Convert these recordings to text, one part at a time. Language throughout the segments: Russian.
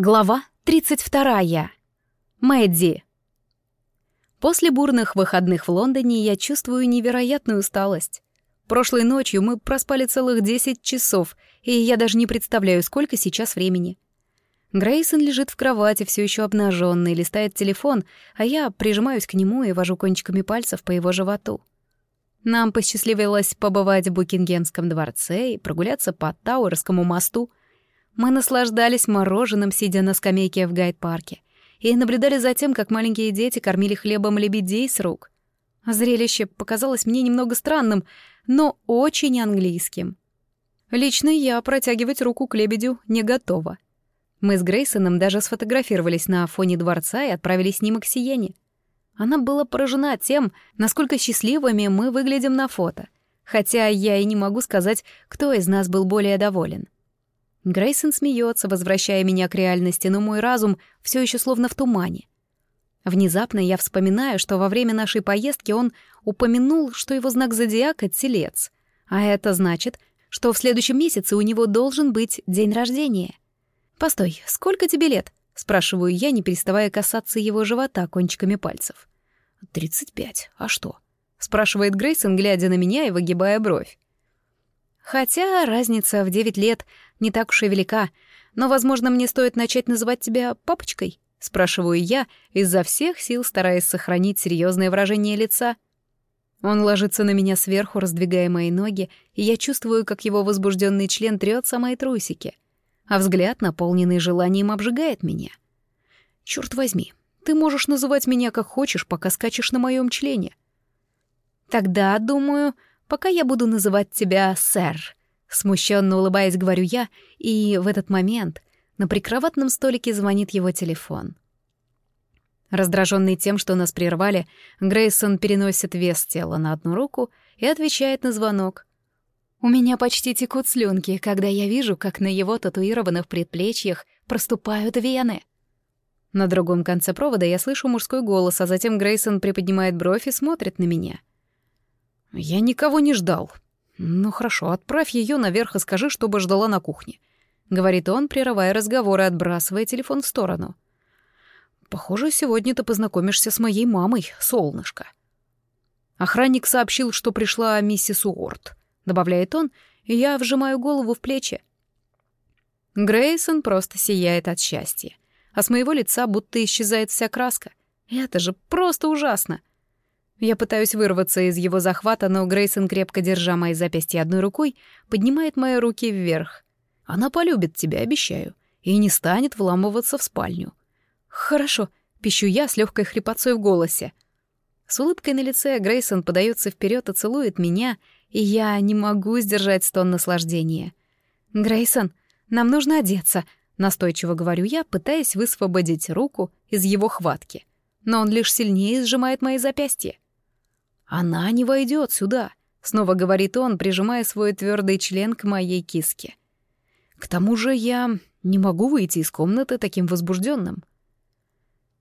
Глава 32. Мэдди. После бурных выходных в Лондоне я чувствую невероятную усталость. Прошлой ночью мы проспали целых 10 часов, и я даже не представляю, сколько сейчас времени. Грейсон лежит в кровати, все еще обнаженный, листает телефон, а я прижимаюсь к нему и вожу кончиками пальцев по его животу. Нам посчастливилось побывать в Букингемском дворце и прогуляться по Тауэрскому мосту — мы наслаждались мороженым, сидя на скамейке в гайд-парке, и наблюдали за тем, как маленькие дети кормили хлебом лебедей с рук. Зрелище показалось мне немного странным, но очень английским. Лично я протягивать руку к лебедю не готова. Мы с Грейсоном даже сфотографировались на фоне дворца и отправили снимок Сиене. Она была поражена тем, насколько счастливыми мы выглядим на фото, хотя я и не могу сказать, кто из нас был более доволен. Грейсон смеется, возвращая меня к реальности, но мой разум все еще словно в тумане. Внезапно я вспоминаю, что во время нашей поездки он упомянул, что его знак зодиака — телец. А это значит, что в следующем месяце у него должен быть день рождения. «Постой, сколько тебе лет?» — спрашиваю я, не переставая касаться его живота кончиками пальцев. «Тридцать пять. А что?» — спрашивает Грейсон, глядя на меня и выгибая бровь. Хотя разница в девять лет не так уж и велика, но, возможно, мне стоит начать называть тебя папочкой, спрашиваю я, изо всех сил стараясь сохранить серьезное выражение лица. Он ложится на меня сверху, раздвигая мои ноги, и я чувствую, как его возбужденный член трется мои трусики, а взгляд, наполненный желанием, обжигает меня. Черт возьми, ты можешь называть меня как хочешь, пока скачешь на моем члене. Тогда, думаю, Пока я буду называть тебя сэр. Смущенно улыбаясь, говорю я, и в этот момент на прикроватном столике звонит его телефон. Раздраженный тем, что нас прервали, Грейсон переносит вес тела на одну руку и отвечает на звонок. У меня почти текут слюнки, когда я вижу, как на его татуированных предплечьях проступают вены. На другом конце провода я слышу мужской голос, а затем Грейсон приподнимает бровь и смотрит на меня. Я никого не ждал. Ну хорошо, отправь ее наверх и скажи, чтобы ждала на кухне. Говорит он, прерывая разговор и отбрасывая телефон в сторону. Похоже, сегодня ты познакомишься с моей мамой, солнышко. Охранник сообщил, что пришла миссис Уорд. Добавляет он, и я вжимаю голову в плечи. Грейсон просто сияет от счастья, а с моего лица будто исчезает вся краска. Это же просто ужасно. Я пытаюсь вырваться из его захвата, но Грейсон, крепко держа мои запястья одной рукой, поднимает мои руки вверх. Она полюбит тебя, обещаю, и не станет вламываться в спальню. Хорошо, пищу я с легкой хрипотцой в голосе. С улыбкой на лице Грейсон подается вперед и целует меня, и я не могу сдержать стон наслаждения. «Грейсон, нам нужно одеться», — настойчиво говорю я, пытаясь высвободить руку из его хватки. Но он лишь сильнее сжимает мои запястья. «Она не войдет сюда», — снова говорит он, прижимая свой твердый член к моей киске. «К тому же я не могу выйти из комнаты таким возбужденным.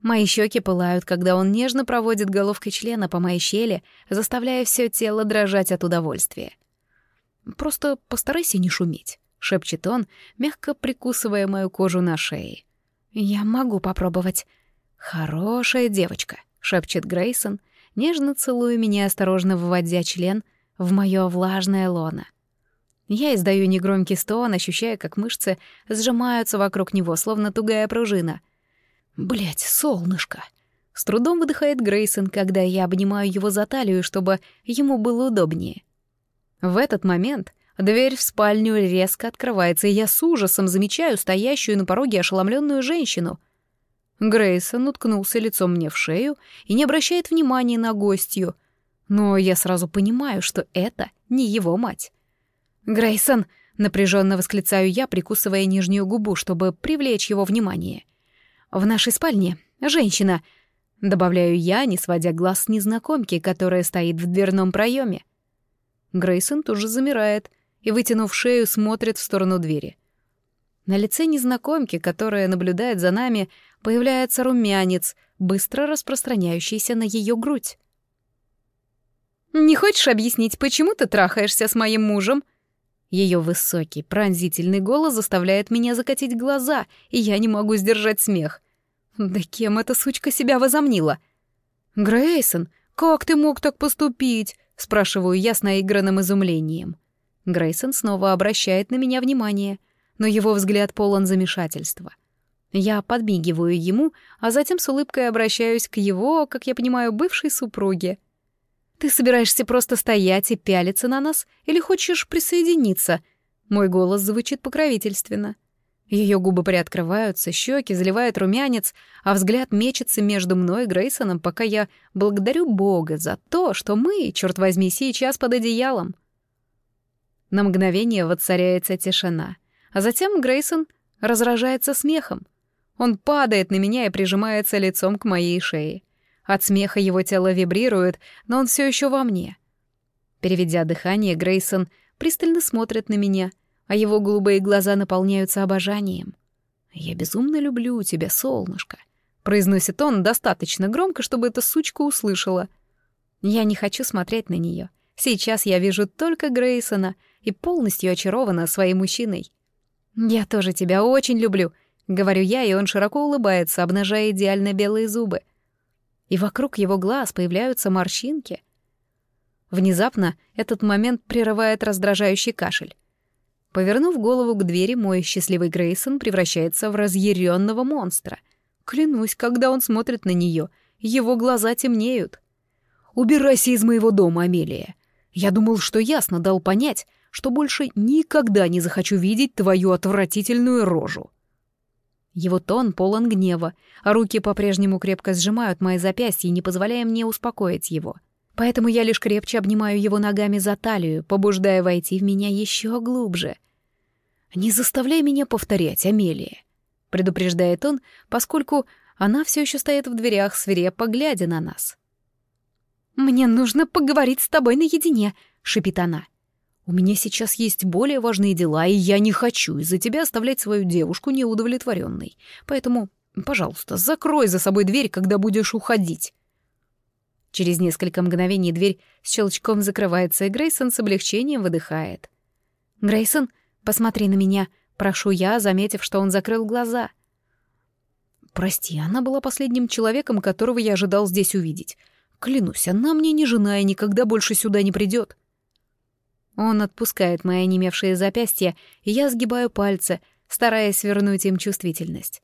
Мои щеки пылают, когда он нежно проводит головкой члена по моей щели, заставляя все тело дрожать от удовольствия. «Просто постарайся не шуметь», — шепчет он, мягко прикусывая мою кожу на шее. «Я могу попробовать». «Хорошая девочка», — шепчет Грейсон, нежно целуя меня, осторожно выводя член в моё влажное лоно. Я издаю негромкий стон, ощущая, как мышцы сжимаются вокруг него, словно тугая пружина. Блять, солнышко! С трудом выдыхает Грейсон, когда я обнимаю его за талию, чтобы ему было удобнее. В этот момент дверь в спальню резко открывается, и я с ужасом замечаю стоящую на пороге ошеломленную женщину — Грейсон уткнулся лицом мне в шею и не обращает внимания на гостью. Но я сразу понимаю, что это не его мать. «Грейсон!» — напряженно восклицаю я, прикусывая нижнюю губу, чтобы привлечь его внимание. «В нашей спальне женщина!» — добавляю я, не сводя глаз с незнакомки, которая стоит в дверном проеме. Грейсон тоже замирает и, вытянув шею, смотрит в сторону двери — на лице незнакомки, которая наблюдает за нами, появляется румянец, быстро распространяющийся на ее грудь. «Не хочешь объяснить, почему ты трахаешься с моим мужем?» Ее высокий, пронзительный голос заставляет меня закатить глаза, и я не могу сдержать смех. Да кем эта сучка себя возомнила? «Грейсон, как ты мог так поступить?» — спрашиваю я с наигранным изумлением. Грейсон снова обращает на меня внимание, но его взгляд полон замешательства. Я подмигиваю ему, а затем с улыбкой обращаюсь к его, как я понимаю, бывшей супруге. «Ты собираешься просто стоять и пялиться на нас или хочешь присоединиться?» Мой голос звучит покровительственно. Ее губы приоткрываются, щеки заливает румянец, а взгляд мечется между мной и Грейсоном, пока я благодарю Бога за то, что мы, черт возьми, сейчас под одеялом. На мгновение воцаряется тишина, а затем Грейсон разражается смехом. Он падает на меня и прижимается лицом к моей шее. От смеха его тело вибрирует, но он все еще во мне. Переведя дыхание, Грейсон пристально смотрит на меня, а его голубые глаза наполняются обожанием. «Я безумно люблю тебя, солнышко», — произносит он достаточно громко, чтобы эта сучка услышала. Я не хочу смотреть на нее. Сейчас я вижу только Грейсона и полностью очарована своим мужчиной. «Я тоже тебя очень люблю», — говорю я, и он широко улыбается, обнажая идеально белые зубы — и вокруг его глаз появляются морщинки. Внезапно этот момент прерывает раздражающий кашель. Повернув голову к двери, мой счастливый Грейсон превращается в разъяренного монстра. Клянусь, когда он смотрит на нее, его глаза темнеют. «Убирайся из моего дома, Амелия. Я думал, что ясно дал понять, что больше никогда не захочу видеть твою отвратительную рожу». Его тон полон гнева, а руки по-прежнему крепко сжимают мои запястья, не позволяя мне успокоить его. Поэтому я лишь крепче обнимаю его ногами за талию, побуждая войти в меня еще глубже. «Не заставляй меня повторять, Амелия», — предупреждает он, поскольку она все еще стоит в дверях, свирепо глядя на нас. «Мне нужно поговорить с тобой наедине», — шипит она. У меня сейчас есть более важные дела, и я не хочу из-за тебя оставлять свою девушку неудовлетворенной. Поэтому, пожалуйста, закрой за собой дверь, когда будешь уходить». Через несколько мгновений дверь с щелчком закрывается, и Грейсон с облегчением выдыхает. «Грейсон, посмотри на меня», — прошу я, заметив, что он закрыл глаза. «Прости, она была последним человеком, которого я ожидал здесь увидеть. Клянусь, она мне не жена и никогда больше сюда не придет. Он отпускает мои онемевшие запястья, и я сгибаю пальцы, стараясь вернуть им чувствительность.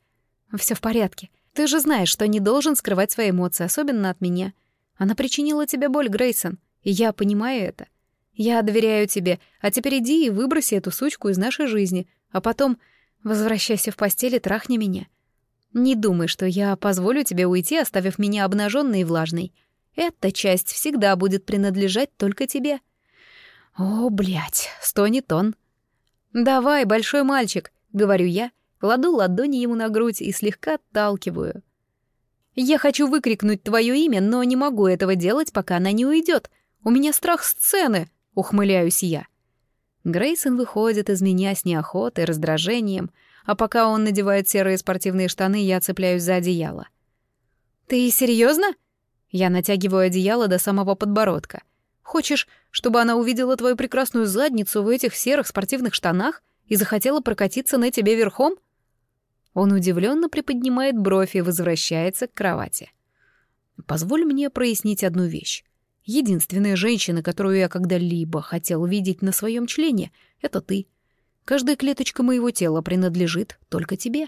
Все в порядке. Ты же знаешь, что не должен скрывать свои эмоции, особенно от меня. Она причинила тебе боль, Грейсон, и я понимаю это. Я доверяю тебе, а теперь иди и выброси эту сучку из нашей жизни, а потом возвращайся в постель и трахни меня. Не думай, что я позволю тебе уйти, оставив меня обнаженной и влажной. Эта часть всегда будет принадлежать только тебе. «О, блядь, стонет он». «Давай, большой мальчик», — говорю я, кладу ладони ему на грудь и слегка отталкиваю. «Я хочу выкрикнуть твое имя, но не могу этого делать, пока она не уйдет. У меня страх сцены», — ухмыляюсь я. Грейсон выходит из меня с неохотой, раздражением, а пока он надевает серые спортивные штаны, я цепляюсь за одеяло. «Ты серьезно? Я натягиваю одеяло до самого подбородка — Хочешь, чтобы она увидела твою прекрасную задницу в этих серых спортивных штанах и захотела прокатиться на тебе верхом? Он удивленно приподнимает бровь и возвращается к кровати. Позволь мне прояснить одну вещь. Единственная женщина, которую я когда-либо хотел видеть на своем члене, — это ты. Каждая клеточка моего тела принадлежит только тебе.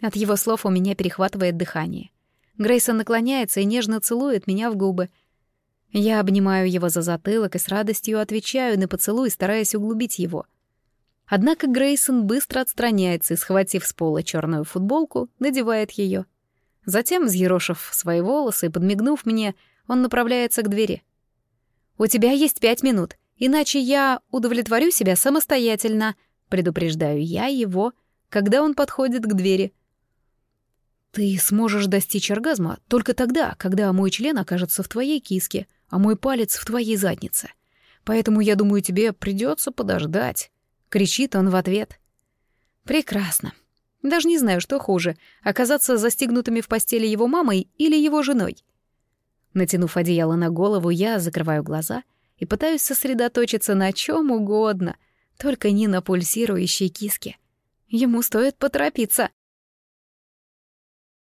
От его слов у меня перехватывает дыхание. Грейсон наклоняется и нежно целует меня в губы — я обнимаю его за затылок и с радостью отвечаю на поцелуй, стараясь углубить его. Однако Грейсон быстро отстраняется и, схватив с пола черную футболку, надевает ее. Затем, взъерошив свои волосы и подмигнув мне, он направляется к двери. «У тебя есть пять минут, иначе я удовлетворю себя самостоятельно», предупреждаю я его, когда он подходит к двери. «Ты сможешь достичь оргазма только тогда, когда мой член окажется в твоей киске», а мой палец в твоей заднице. Поэтому, я думаю, тебе придется подождать», — кричит он в ответ. «Прекрасно. Даже не знаю, что хуже — оказаться застигнутыми в постели его мамой или его женой». Натянув одеяло на голову, я закрываю глаза и пытаюсь сосредоточиться на чем угодно, Только не на пульсирующей киске. Ему стоит поторопиться.